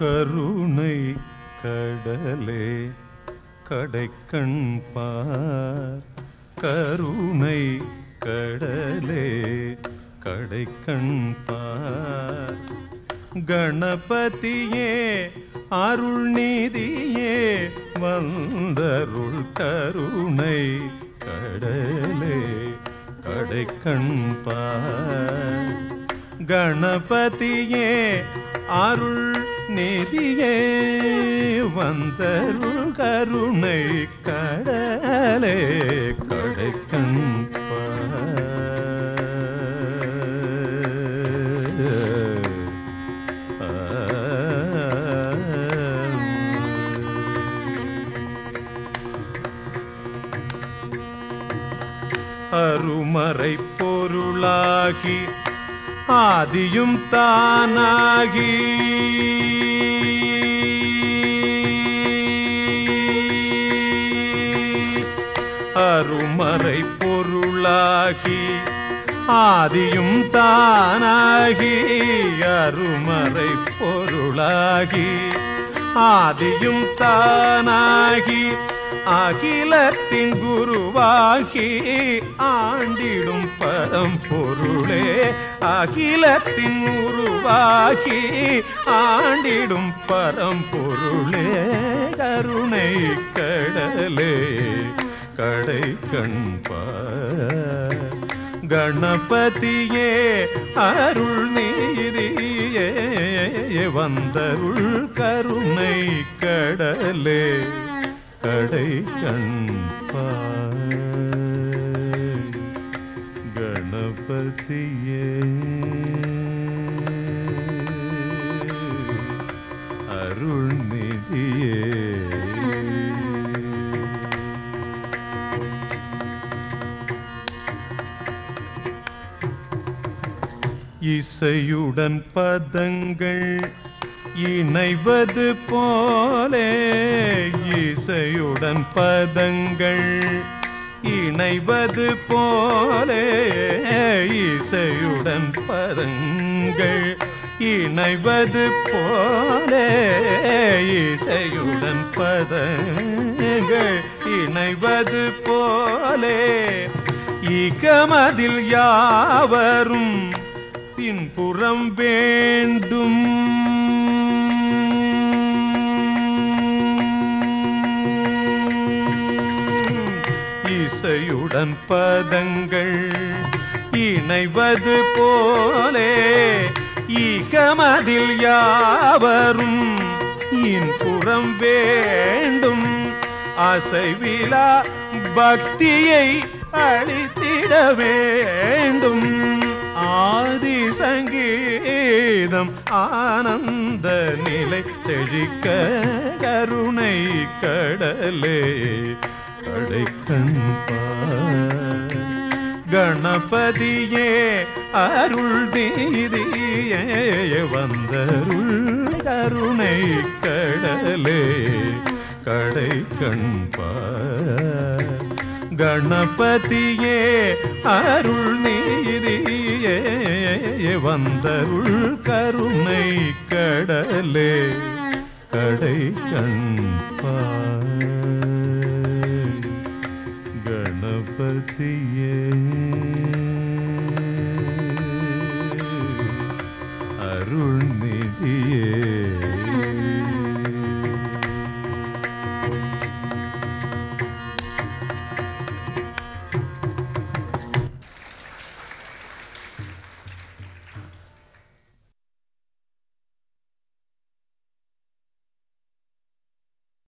கருணை கடலே கடைக்கண் பார். கருணை கடலே கடைக்கண் பார். கணபதியே அருள் நீதியே வந்தருள் கருணை கடலே கடைக்கண் பார். கணபதியே அருள் நிதியே வந்தருள் கருணை கடலே கடைக்கண் அருமறை பொருளாகி ஆதியும் தானாகி. அருமறை பொருளாகி ஆதியும் தானாகி அருமறை பொருளாகி ஆதியும் தானாகி அகிலத்தின் குருவாகி ஆண்டிடும் பரம்பொருளே அகிலத்தின் உருவாகி ஆண்டிடும் பரம்பொருளே கருணை கடலே. கடை கண்பார். கணபதியே அருள் நீதியே வந்தருள் கருணை கடலே. கடை கண்பார். கணபதியே. இசையுடன் பதங்கள் இணைவது போலே. இசையுடன் பதங்கள் இணைவது போலே. இசையுடன் பதங்கள் இணைவது போலே. இசையுடன் பதங்கள் இணைவது போலே. இகமதில் யாவரும் பின்புறம் வேண்டும். இசையுடன் பதங்கள் இணைவது போலே இகமதில் யாவரும் இன்புறம் வேண்டும். அசைவிலா பக்தியை அளித்திட சங்கீதம் ஆனந்த நிலை செழிக்க கருணை கடலே. கடை கணபதியே அருள் தீதியே வந்தருள் கருணை கடலே. கடை கண்பா கணபதியே அருள் நீ வந்தருள் கருணை கடலே. கடை கண்பார் கணபதியே. அருள்நிதி